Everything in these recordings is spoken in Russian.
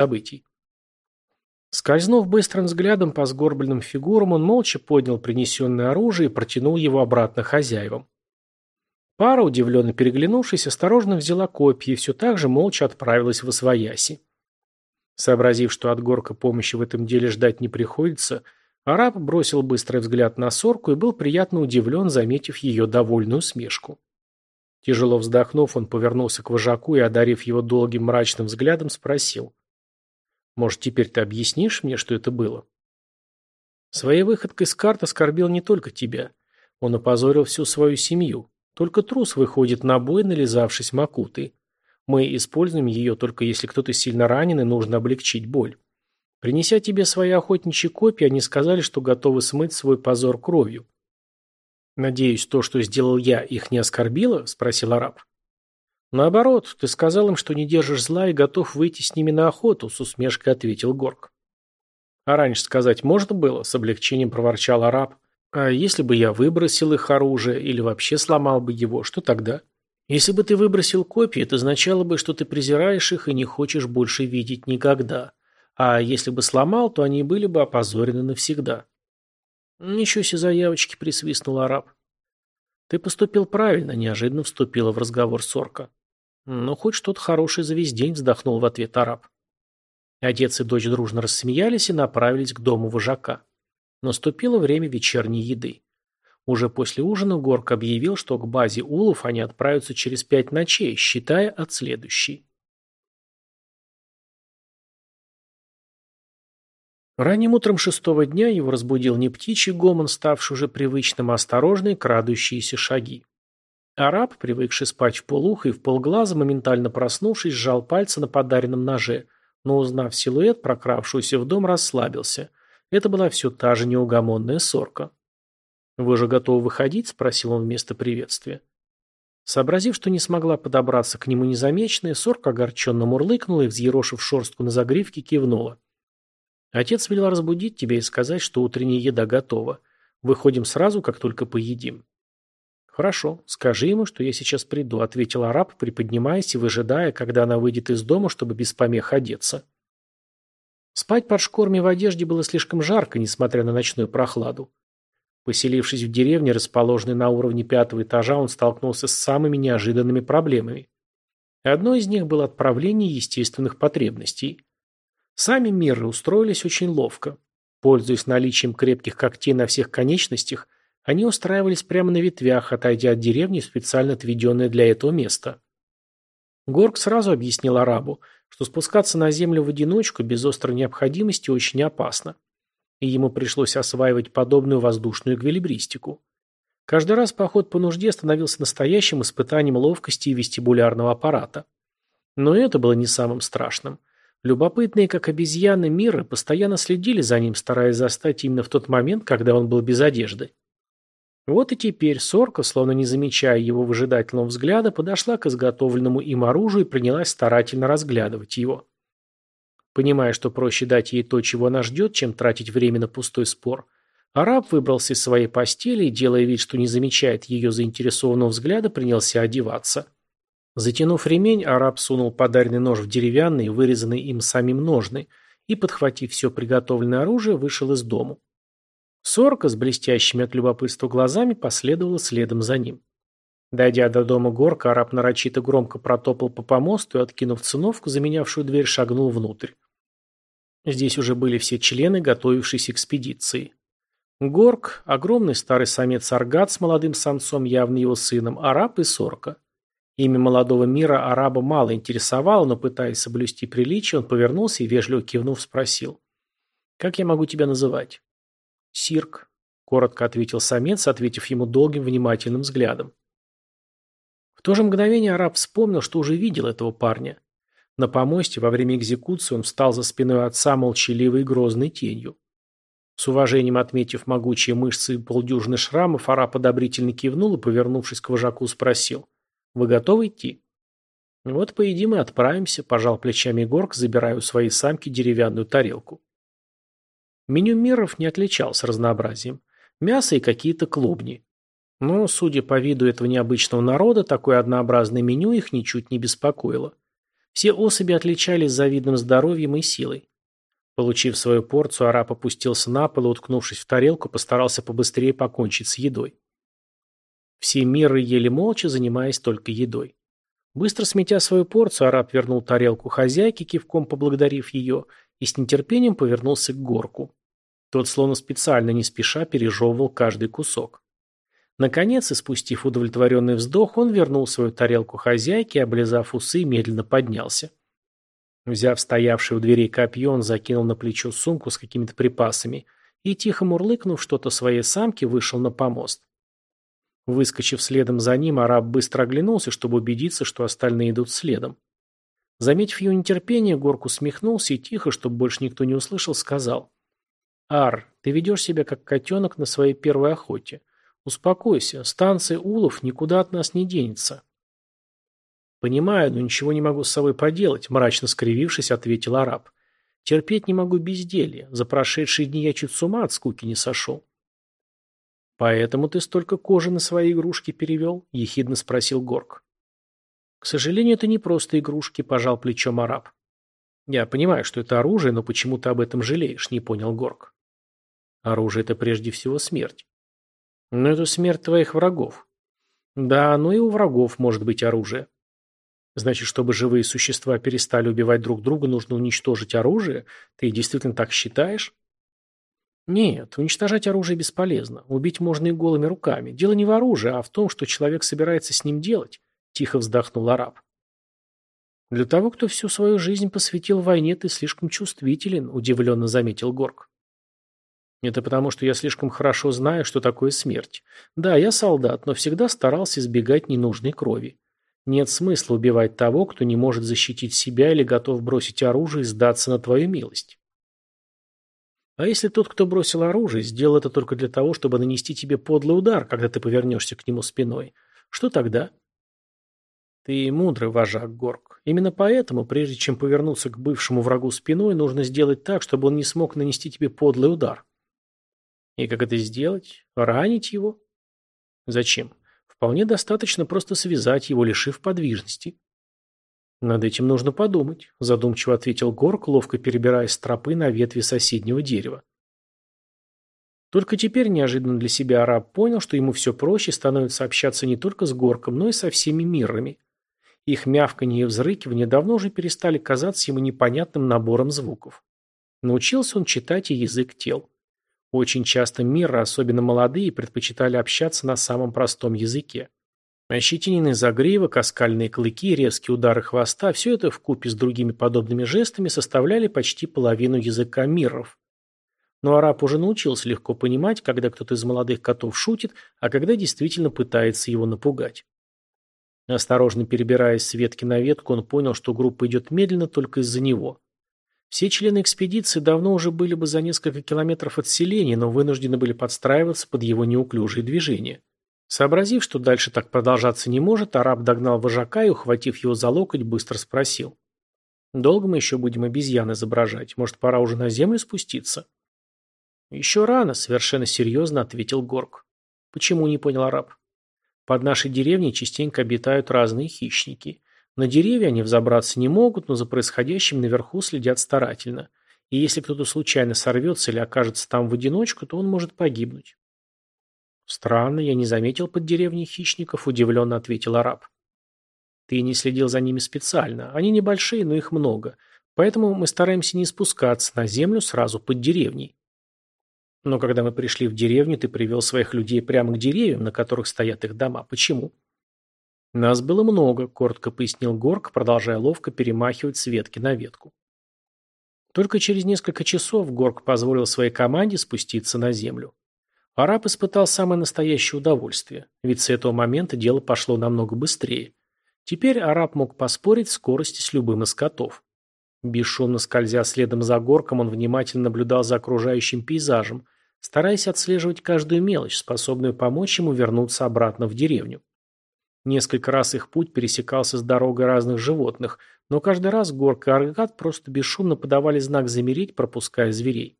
событий. Скользнув быстрым взглядом по сгорбленным фигурам, он молча поднял принесенное оружие и протянул его обратно хозяевам. Пара, удивленно переглянувшись, осторожно взяла копья и все так же молча отправилась в Освояси. Сообразив, что от Горка помощи в этом деле ждать не приходится, араб бросил быстрый взгляд на сорку и был приятно удивлен, заметив ее довольную усмешку. Тяжело вздохнув, он повернулся к вожаку и, одарив его долгим мрачным взглядом, спросил. «Может, теперь ты объяснишь мне, что это было?» Своей выходкой с карт оскорбил не только тебя. Он опозорил всю свою семью. Только трус выходит на бой, нализавшись макутой. Мы используем ее только если кто-то сильно ранен и нужно облегчить боль. Принеся тебе свои охотничьи копии, они сказали, что готовы смыть свой позор кровью. «Надеюсь, то, что сделал я, их не оскорбило?» – спросил араб. «Наоборот, ты сказал им, что не держишь зла и готов выйти с ними на охоту», – с усмешкой ответил Горг. «А раньше сказать можно было?» – с облегчением проворчал араб. «А если бы я выбросил их оружие или вообще сломал бы его, что тогда?» Если бы ты выбросил копии, это означало бы, что ты презираешь их и не хочешь больше видеть никогда. А если бы сломал, то они были бы опозорены навсегда. Ничего себе заявочки, присвистнул араб. Ты поступил правильно, неожиданно вступила в разговор Сорка. Ну, хоть что-то хорошее за весь день, вздохнул в ответ араб. Отец и дочь дружно рассмеялись и направились к дому вожака. Наступило время вечерней еды. Уже после ужина Горк объявил, что к базе Улов они отправятся через пять ночей, считая от следующей. Ранним утром шестого дня его разбудил не птичий гомон, ставший уже привычным, а осторожные крадущиеся шаги. Араб, привыкший спать в полухо и в полглаза, моментально проснувшись, сжал пальцы на подаренном ноже, но, узнав силуэт, прокравшуюся в дом, расслабился. Это была все та же неугомонная сорка. «Вы же готовы выходить?» – спросил он вместо приветствия. Сообразив, что не смогла подобраться к нему незамеченная, сорка огорченно мурлыкнула и, взъерошив шерстку на загривке, кивнула. «Отец велел разбудить тебя и сказать, что утренняя еда готова. Выходим сразу, как только поедим». «Хорошо, скажи ему, что я сейчас приду», – ответил араб, приподнимаясь и выжидая, когда она выйдет из дома, чтобы без помех одеться. Спать под шкурами в одежде было слишком жарко, несмотря на ночную прохладу. Поселившись в деревне, расположенной на уровне пятого этажа, он столкнулся с самыми неожиданными проблемами. Одной из них было отправление естественных потребностей. Сами миры устроились очень ловко. Пользуясь наличием крепких когтей на всех конечностях, они устраивались прямо на ветвях, отойдя от деревни в специально отведенное для этого место. Горг сразу объяснил арабу, что спускаться на землю в одиночку без острой необходимости очень опасно и ему пришлось осваивать подобную воздушную эквилибристику. Каждый раз поход по нужде становился настоящим испытанием ловкости и вестибулярного аппарата. Но это было не самым страшным. Любопытные, как обезьяны мира, постоянно следили за ним, стараясь застать именно в тот момент, когда он был без одежды. Вот и теперь Сорка, словно не замечая его выжидательного взгляда, подошла к изготовленному им оружию и принялась старательно разглядывать его. Понимая, что проще дать ей то, чего она ждет, чем тратить время на пустой спор, араб выбрался из своей постели и, делая вид, что не замечает ее заинтересованного взгляда, принялся одеваться. Затянув ремень, араб сунул подаренный нож в деревянный, вырезанный им самим ножны, и, подхватив все приготовленное оружие, вышел из дому. Сорка с блестящими от любопытства глазами последовала следом за ним. Дойдя до дома горка, араб нарочито громко протопал по помосту и, откинув циновку, заменявшую дверь, шагнул внутрь. Здесь уже были все члены, готовившиеся к экспедиции. Горк, огромный старый самец Аргат с молодым самцом, явно его сыном, араб и сорка. Имя молодого мира араба мало интересовало, но, пытаясь соблюсти приличие, он повернулся и, вежливо кивнув, спросил. «Как я могу тебя называть?» «Сирк», — коротко ответил самец, ответив ему долгим внимательным взглядом. В то же мгновение араб вспомнил, что уже видел этого парня. На помосте во время экзекуции он встал за спиной отца молчаливой и грозной тенью. С уважением отметив могучие мышцы и полдюжины шрамов, араб одобрительно кивнул и, повернувшись к вожаку, спросил. «Вы готовы идти?» «Вот поедим и отправимся», – пожал плечами Горк, забирая у своей самки деревянную тарелку. Меню миров не отличалось разнообразием. Мясо и какие-то клубни. Но, судя по виду этого необычного народа, такое однообразное меню их ничуть не беспокоило. Все особи отличались завидным здоровьем и силой. Получив свою порцию, араб опустился на пол и, уткнувшись в тарелку, постарался побыстрее покончить с едой. Все миры ели молча, занимаясь только едой. Быстро сметя свою порцию, араб вернул тарелку хозяйке, кивком поблагодарив ее, и с нетерпением повернулся к горку. Тот словно специально не спеша пережевывал каждый кусок. Наконец, испустив удовлетворенный вздох, он вернул свою тарелку хозяйке и, облизав усы, медленно поднялся. Взяв стоявший у дверей копье, он закинул на плечо сумку с какими-то припасами и, тихо мурлыкнув что-то своей самке, вышел на помост. Выскочив следом за ним, араб быстро оглянулся, чтобы убедиться, что остальные идут следом. Заметив ее нетерпение, Горк усмехнулся и тихо, чтобы больше никто не услышал, сказал. «Ар, ты ведешь себя как котенок на своей первой охоте. Успокойся, станция Улов никуда от нас не денется. Понимаю, но ничего не могу с собой поделать, мрачно скривившись, ответил араб. Терпеть не могу безделье. За прошедшие дни я чуть с ума от скуки не сошел. Поэтому ты столько кожи на свои игрушки перевел? Ехидно спросил Горк. К сожалению, это не просто игрушки, пожал плечом араб. Я понимаю, что это оружие, но почему ты об этом жалеешь, не понял Горк. Оружие – это прежде всего смерть. Но это смерть твоих врагов. Да, но и у врагов может быть оружие. Значит, чтобы живые существа перестали убивать друг друга, нужно уничтожить оружие? Ты действительно так считаешь? Нет, уничтожать оружие бесполезно. Убить можно и голыми руками. Дело не в оружии, а в том, что человек собирается с ним делать, тихо вздохнул араб. Для того, кто всю свою жизнь посвятил войне, ты слишком чувствителен, удивленно заметил Горк. Это потому, что я слишком хорошо знаю, что такое смерть. Да, я солдат, но всегда старался избегать ненужной крови. Нет смысла убивать того, кто не может защитить себя или готов бросить оружие и сдаться на твою милость. А если тот, кто бросил оружие, сделал это только для того, чтобы нанести тебе подлый удар, когда ты повернешься к нему спиной, что тогда? Ты мудрый вожак, Горг. Именно поэтому, прежде чем повернуться к бывшему врагу спиной, нужно сделать так, чтобы он не смог нанести тебе подлый удар. И как это сделать? Ранить его? Зачем? Вполне достаточно просто связать его, лишив подвижности. Над этим нужно подумать, задумчиво ответил Горк, ловко перебирая стропы на ветви соседнего дерева. Только теперь неожиданно для себя араб понял, что ему все проще становится общаться не только с Горком, но и со всеми мирами. Их мявканье и взрыкивание давно уже перестали казаться ему непонятным набором звуков. Научился он читать и язык тел. Очень часто миры, особенно молодые, предпочитали общаться на самом простом языке. Ощетиненный загривок, оскальные клыки, резкие удары хвоста – все это вкупе с другими подобными жестами составляли почти половину языка миров. Но араб уже научился легко понимать, когда кто-то из молодых котов шутит, а когда действительно пытается его напугать. Осторожно перебираясь с ветки на ветку, он понял, что группа идет медленно только из-за него. Все члены экспедиции давно уже были бы за несколько километров от селения, но вынуждены были подстраиваться под его неуклюжие движения. Сообразив, что дальше так продолжаться не может, араб догнал вожака и, ухватив его за локоть, быстро спросил. «Долго мы еще будем обезьян изображать? Может, пора уже на землю спуститься?» «Еще рано», — совершенно серьезно ответил Горг. «Почему?» — не понял араб. «Под нашей деревней частенько обитают разные хищники. На деревья они взобраться не могут, но за происходящим наверху следят старательно. И если кто-то случайно сорвется или окажется там в одиночку, то он может погибнуть. «Странно, я не заметил под деревней хищников», – удивленно ответил араб. «Ты не следил за ними специально. Они небольшие, но их много. Поэтому мы стараемся не спускаться на землю сразу под деревней. Но когда мы пришли в деревню, ты привел своих людей прямо к деревьям, на которых стоят их дома. Почему?» «Нас было много», – коротко пояснил Горк, продолжая ловко перемахивать с ветки на ветку. Только через несколько часов Горк позволил своей команде спуститься на землю. Араб испытал самое настоящее удовольствие, ведь с этого момента дело пошло намного быстрее. Теперь араб мог поспорить скорости с любым из котов. Бесшумно скользя следом за горком, он внимательно наблюдал за окружающим пейзажем, стараясь отслеживать каждую мелочь, способную помочь ему вернуться обратно в деревню. Несколько раз их путь пересекался с дорогой разных животных, но каждый раз Горка и Аргат просто бесшумно подавали знак замереть, пропуская зверей.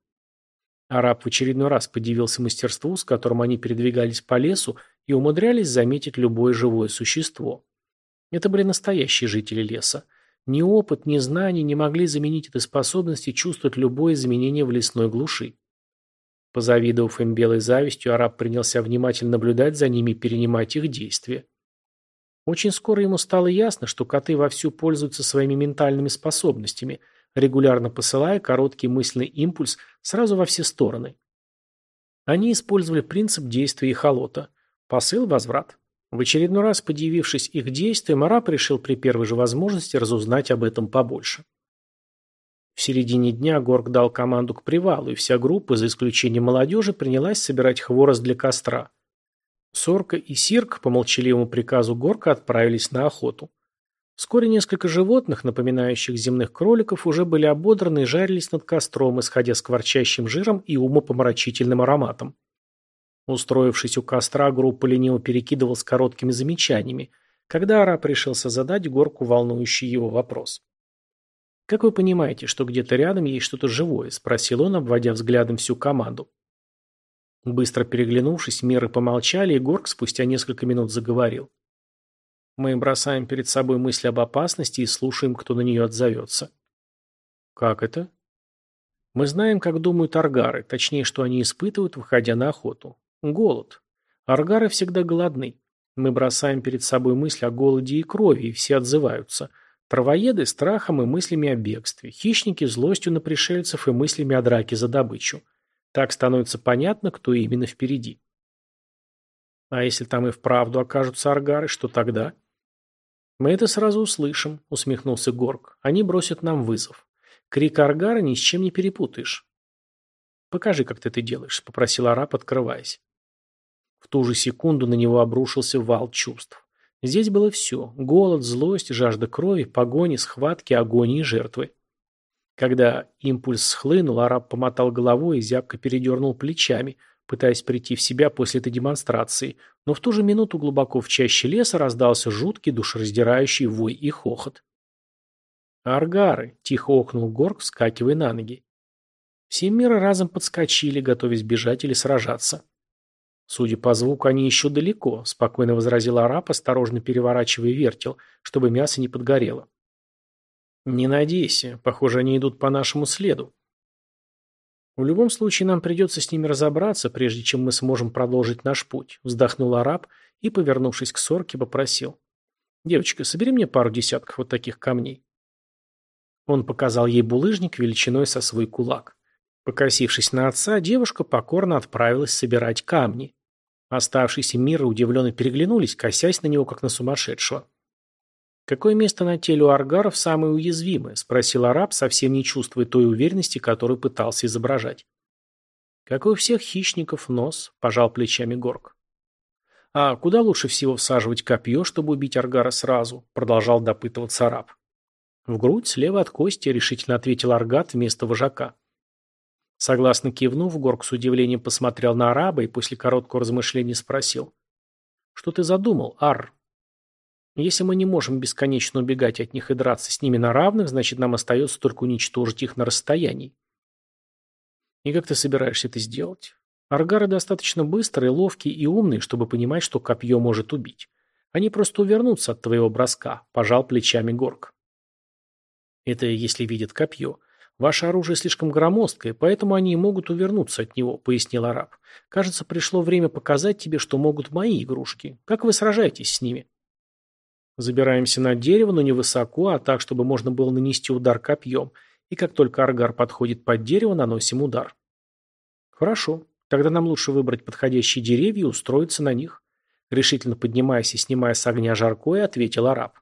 Араб в очередной раз подивился мастерству, с которым они передвигались по лесу и умудрялись заметить любое живое существо. Это были настоящие жители леса. Ни опыт, ни знания не могли заменить этой способности чувствовать любое изменение в лесной глуши. Позавидовав им белой завистью, араб принялся внимательно наблюдать за ними и перенимать их действия. Очень скоро ему стало ясно, что коты вовсю пользуются своими ментальными способностями, регулярно посылая короткий мысленный импульс сразу во все стороны. Они использовали принцип действия эхолота. Посыл – возврат. В очередной раз, подивившись их действиям, араб решил при первой же возможности разузнать об этом побольше. В середине дня Горг дал команду к привалу, и вся группа, за исключением молодежи, принялась собирать хворост для костра. Сорка и Сирк по молчаливому приказу Горка отправились на охоту. Вскоре несколько животных, напоминающих земных кроликов, уже были ободраны и жарились над костром, исходя скворчащим жиром и умопомрачительным ароматом. Устроившись у костра, группа лениво перекидывалась короткими замечаниями, когда араб решился задать Горку волнующий его вопрос. «Как вы понимаете, что где-то рядом есть что-то живое?» – спросил он, обводя взглядом всю команду. Быстро переглянувшись, меры помолчали, и Горк спустя несколько минут заговорил. «Мы бросаем перед собой мысль об опасности и слушаем, кто на нее отзовется». «Как это?» «Мы знаем, как думают аргары, точнее, что они испытывают, выходя на охоту. Голод. Аргары всегда голодны. Мы бросаем перед собой мысль о голоде и крови, и все отзываются – Травоеды – страхом и мыслями о бегстве, хищники – злостью на пришельцев и мыслями о драке за добычу. Так становится понятно, кто именно впереди. А если там и вправду окажутся аргары, что тогда? Мы это сразу услышим, усмехнулся Горг. Они бросят нам вызов. Крик аргара ни с чем не перепутаешь. Покажи, как ты это делаешь, попросил араб, открываясь. В ту же секунду на него обрушился вал чувств. Здесь было все – голод, злость, жажда крови, погони, схватки, агонии, жертвы. Когда импульс схлынул, араб помотал головой и зябко передернул плечами, пытаясь прийти в себя после этой демонстрации, но в ту же минуту глубоко в чаще леса раздался жуткий душераздирающий вой и хохот. «Аргары!» – тихо охнул Горг, вскакивая на ноги. Все миры разом подскочили, готовясь бежать или сражаться. «Судя по звуку, они еще далеко», – спокойно возразил араб, осторожно переворачивая вертел, чтобы мясо не подгорело. «Не надейся. Похоже, они идут по нашему следу». «В любом случае, нам придется с ними разобраться, прежде чем мы сможем продолжить наш путь», – вздохнул араб и, повернувшись к сорке, попросил. «Девочка, собери мне пару десятков вот таких камней». Он показал ей булыжник величиной со свой кулак. Покосившись на отца, девушка покорно отправилась собирать камни. Оставшиеся миры удивленно переглянулись, косясь на него, как на сумасшедшего. «Какое место на теле у аргаров самое уязвимое?» – спросил араб, совсем не чувствуя той уверенности, которую пытался изображать. «Как и у всех хищников, нос», – пожал плечами Горг. «А куда лучше всего всаживать копье, чтобы убить аргара сразу?» – продолжал допытываться араб. «В грудь, слева от кости», – решительно ответил аргат вместо вожака. Согласно кивнув, Горг с удивлением посмотрел на араба и после короткого размышления спросил. «Что ты задумал, Ар?» «Если мы не можем бесконечно убегать от них и драться с ними на равных, значит, нам остается только уничтожить их на расстоянии». «И как ты собираешься это сделать?» Аргары достаточно быстрые, ловкие и умные, чтобы понимать, что копье может убить. Они просто увернутся от твоего броска», – пожал плечами Горг. «Это если видят копье. «Ваше оружие слишком громоздкое, поэтому они и могут увернуться от него», — пояснил араб. «Кажется, пришло время показать тебе, что могут мои игрушки. Как вы сражаетесь с ними?» Забираемся на дерево, но не высоко, а так, чтобы можно было нанести удар копьем, и как только аргар подходит под дерево, наносим удар. «Хорошо. Тогда нам лучше выбрать подходящие деревья и устроиться на них», решительно поднимаясь и снимая с огня жаркое, ответил араб.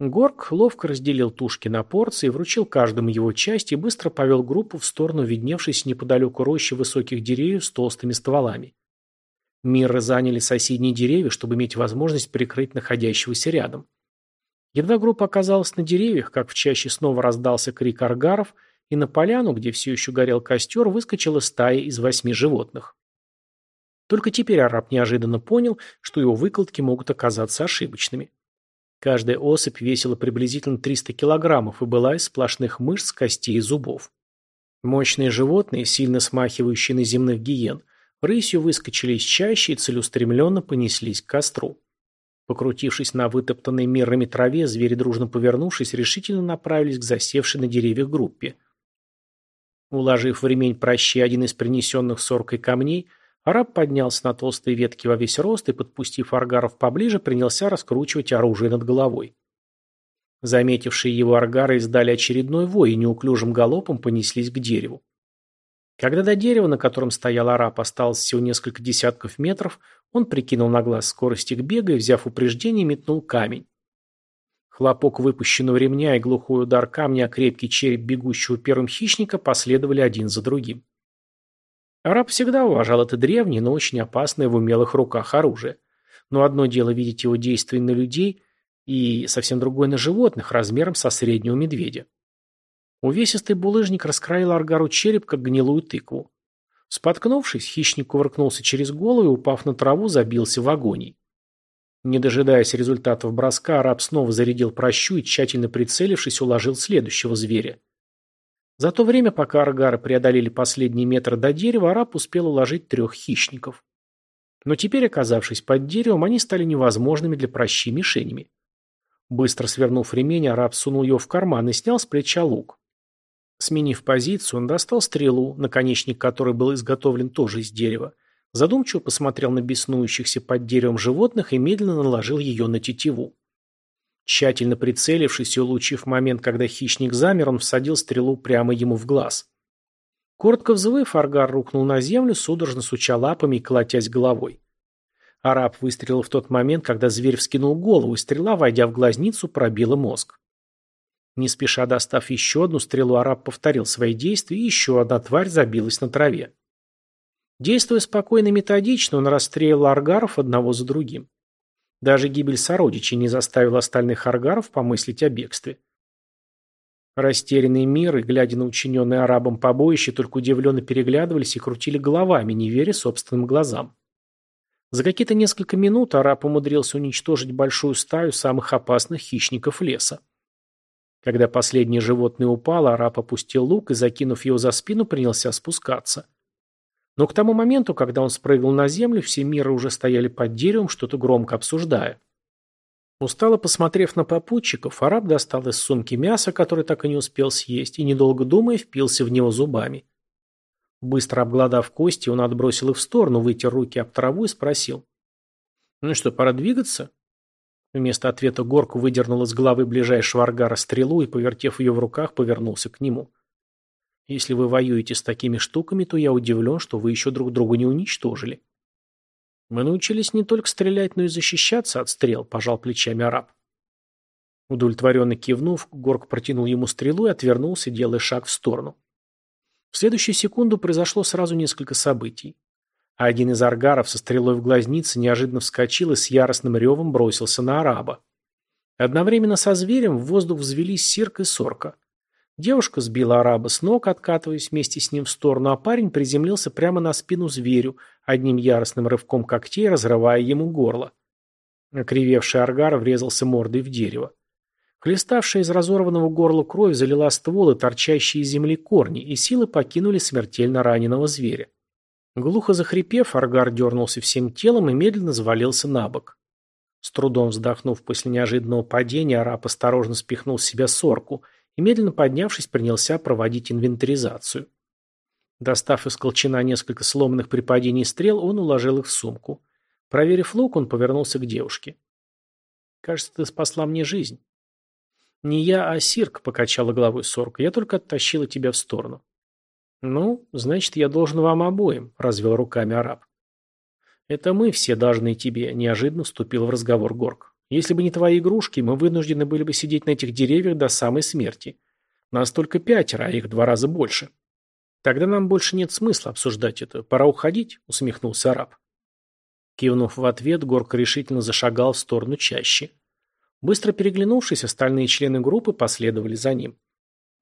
Горг ловко разделил тушки на порции, вручил каждому его часть и быстро повел группу в сторону видневшейся неподалеку рощи высоких деревьев с толстыми стволами. Миры заняли соседние деревья, чтобы иметь возможность прикрыть находящегося рядом. Едва группа оказалась на деревьях, как в чаще снова раздался крик аргаров, и на поляну, где все еще горел костер, выскочила стая из восьми животных. Только теперь араб неожиданно понял, что его выкладки могут оказаться ошибочными. Каждая особь весила приблизительно 300 килограммов и была из сплошных мышц, костей и зубов. Мощные животные, сильно смахивающие на земных гиен, рысью выскочили из чащи и целеустремленно понеслись к костру. Покрутившись на вытоптанной мирами траве, звери, дружно повернувшись, решительно направились к засевшей на деревьях группе. Уложив в ремень прощи один из принесенных соркой камней, араб поднялся на толстые ветки во весь рост и, подпустив аргаров поближе, принялся раскручивать оружие над головой. Заметившие его аргары издали очередной вой и неуклюжим галопом понеслись к дереву. Когда до дерева, на котором стоял араб, осталось всего несколько десятков метров, он прикинул на глаз скорость их бега и, взяв упреждение, метнул камень. Хлопок выпущенного ремня и глухой удар камня о крепкий череп бегущего первым хищника последовали один за другим. Араб всегда уважал это древнее, но очень опасное в умелых руках оружие. Но одно дело видеть его действия на людей, и совсем другое на животных, размером со среднего медведя. Увесистый булыжник раскроил Аргару череп, как гнилую тыкву. Споткнувшись, хищник кувыркнулся через голову и, упав на траву, забился в агонии. Не дожидаясь результатов броска, араб снова зарядил прощу и, тщательно прицелившись, уложил следующего зверя. За то время, пока аргары преодолели последние метры до дерева, араб успел уложить трех хищников. Но теперь, оказавшись под деревом, они стали невозможными для прощи мишенями. Быстро свернув ремень, араб сунул ее в карман и снял с плеча лук. Сменив позицию, он достал стрелу, наконечник которой был изготовлен тоже из дерева, задумчиво посмотрел на беснующихся под деревом животных и медленно наложил ее на тетиву. Тщательно прицелившись и улучив момент, когда хищник замер, он всадил стрелу прямо ему в глаз. Коротко взвыв, Аргар рухнул на землю, судорожно суча лапами и колотясь головой. Араб выстрелил в тот момент, когда зверь вскинул голову, и стрела, войдя в глазницу, пробила мозг. Не спеша достав еще одну стрелу, араб повторил свои действия, и еще одна тварь забилась на траве. Действуя спокойно и методично, он расстрелял аргаров одного за другим. Даже гибель сородичей не заставила остальных аргаров помыслить о бегстве. Растерянные миры, глядя на учиненное арабом побоище, только удивленно переглядывались и крутили головами, не веря собственным глазам. За какие-то несколько минут араб умудрился уничтожить большую стаю самых опасных хищников леса. Когда последнее животное упало, араб опустил лук и, закинув его за спину, принялся спускаться. Но к тому моменту, когда он спрыгнул на землю, все миры уже стояли под деревом, что-то громко обсуждая. Устало посмотрев на попутчиков, араб достал из сумки мясо, которое так и не успел съесть, и, недолго думая, впился в него зубами. Быстро обглодав кости, он отбросил их в сторону, вытер руки об траву и спросил. «Ну что, пора двигаться?» Вместо ответа Горку выдернул из головы ближайшего аргара стрелу и, повертев ее в руках, повернулся к нему. «Если вы воюете с такими штуками, то я удивлен, что вы еще друг друга не уничтожили». «Мы научились не только стрелять, но и защищаться от стрел», – пожал плечами араб. Удовлетворенно кивнув, Горк протянул ему стрелу и отвернулся, делая шаг в сторону. В следующую секунду произошло сразу несколько событий. Один из аргаров со стрелой в глазнице неожиданно вскочил и с яростным ревом бросился на араба. Одновременно со зверем в воздух взвелись сирк и сорка. Девушка сбила араба с ног, откатываясь вместе с ним в сторону, а парень приземлился прямо на спину зверю, одним яростным рывком когтей разрывая ему горло. Окривевший аргар врезался мордой в дерево. Хлеставшая из разорванного горла кровь залила стволы, торчащие из земли корни, и силы покинули смертельно раненого зверя. Глухо захрипев, Аргар дернулся всем телом и медленно завалился на бок. С трудом вздохнув после неожиданного падения, араб осторожно спихнул с себя сорку и, медленно поднявшись, принялся проводить инвентаризацию. Достав из колчана несколько сломанных при падении стрел, он уложил их в сумку. Проверив лук, он повернулся к девушке. «Кажется, ты спасла мне жизнь». «Не я, а Сирк», — покачала головой сорка. «Я только оттащила тебя в сторону». «Ну, значит, я должен вам обоим», — развел руками араб. «Это мы все должны тебе», — неожиданно вступил в разговор Горг. «Если бы не твои игрушки, мы вынуждены были бы сидеть на этих деревьях до самой смерти. Нас только пятеро, а их два раза больше». «Тогда нам больше нет смысла обсуждать это. Пора уходить», — усмехнулся араб. Кивнув в ответ, Горг решительно зашагал в сторону чаще. Быстро переглянувшись, остальные члены группы последовали за ним.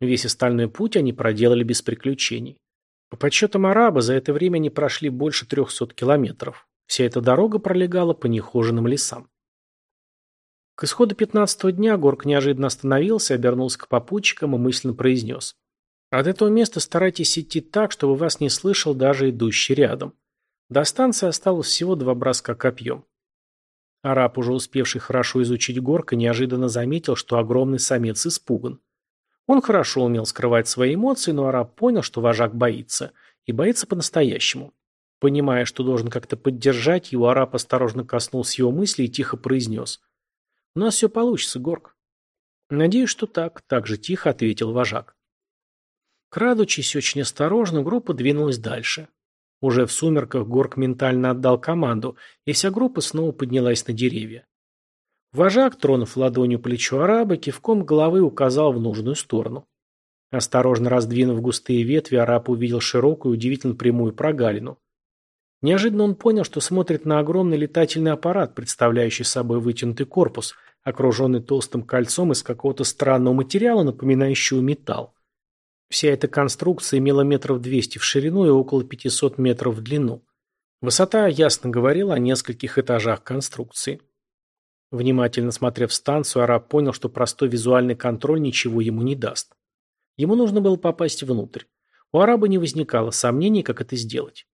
Весь остальной путь они проделали без приключений. По подсчетам араба, за это время они прошли больше трехсот километров. Вся эта дорога пролегала по нехоженным лесам. К исходу пятнадцатого дня Горк неожиданно остановился, обернулся к попутчикам и мысленно произнес. От этого места старайтесь идти так, чтобы вас не слышал даже идущий рядом. До станции осталось всего два броска копьем. Араб, уже успевший хорошо изучить горка, неожиданно заметил, что огромный самец испуган. Он хорошо умел скрывать свои эмоции, но араб понял, что вожак боится. И боится по-настоящему. Понимая, что должен как-то поддержать его, араб осторожно коснулся его мысли и тихо произнес. «У нас все получится, Горк». «Надеюсь, что так», – так же тихо ответил вожак. Крадучись очень осторожно, группа двинулась дальше. Уже в сумерках Горк ментально отдал команду, и вся группа снова поднялась на деревья. Вожак, тронув ладонью плечо араба, кивком головы указал в нужную сторону. Осторожно раздвинув густые ветви, араб увидел широкую, удивительно прямую прогалину. Неожиданно он понял, что смотрит на огромный летательный аппарат, представляющий собой вытянутый корпус, окруженный толстым кольцом из какого-то странного материала, напоминающего металл. Вся эта конструкция имела метров 200 в ширину и около 500 метров в длину. Высота ясно говорила о нескольких этажах конструкции. Внимательно смотрев станцию, араб понял, что простой визуальный контроль ничего ему не даст. Ему нужно было попасть внутрь. У араба не возникало сомнений, как это сделать.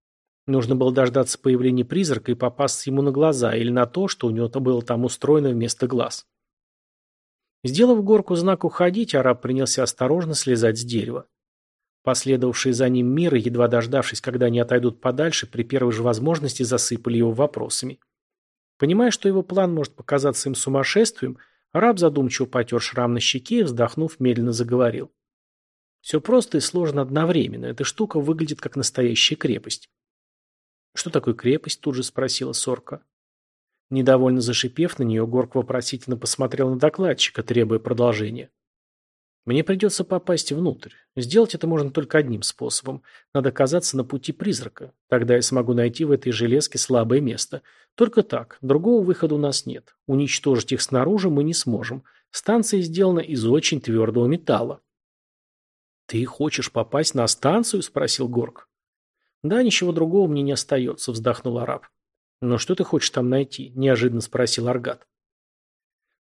Нужно было дождаться появления призрака и попасться ему на глаза или на то, что у него -то было там устроено вместо глаз. Сделав горку знак «Уходить», араб принялся осторожно слезать с дерева. Последовавшие за ним миры, едва дождавшись, когда они отойдут подальше, при первой же возможности засыпали его вопросами. Понимая, что его план может показаться им сумасшествием, араб задумчиво потер шрам на щеке и, вздохнув, медленно заговорил. Все просто и сложно одновременно. Эта штука выглядит как настоящая крепость. «Что такое крепость?» – тут же спросила Сорка. Недовольно зашипев на нее, Горк вопросительно посмотрел на докладчика, требуя продолжения. «Мне придется попасть внутрь. Сделать это можно только одним способом. Надо оказаться на пути призрака. Тогда я смогу найти в этой железке слабое место. Только так. Другого выхода у нас нет. Уничтожить их снаружи мы не сможем. Станция сделана из очень твердого металла». «Ты хочешь попасть на станцию?» – спросил Горк. «Да, ничего другого мне не остается», – вздохнул араб. «Но что ты хочешь там найти?» – неожиданно спросил Аргат.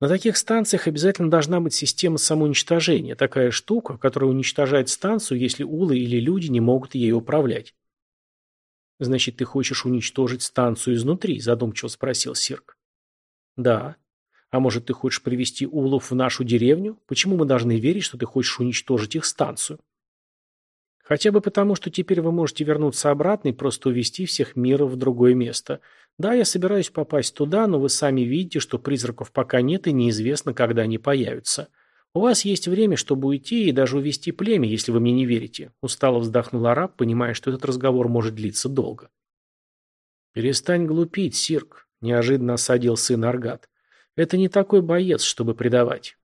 На таких станциях обязательно должна быть система самоуничтожения, такая штука, которая уничтожает станцию, если улы или люди не могут ею управлять. «Значит, ты хочешь уничтожить станцию изнутри?» – задумчиво спросил Сирк. «Да. А может, ты хочешь привести улов в нашу деревню? Почему мы должны верить, что ты хочешь уничтожить их станцию?» Хотя бы потому, что теперь вы можете вернуться обратно и просто увести всех миров в другое место. Да, я собираюсь попасть туда, но вы сами видите, что призраков пока нет и неизвестно, когда они появятся. У вас есть время, чтобы уйти и даже увести племя, если вы мне не верите. Устало вздохнул араб, понимая, что этот разговор может длиться долго. Перестань глупить, Сирк, неожиданно осадил сын Аргат. Это не такой боец, чтобы предавать.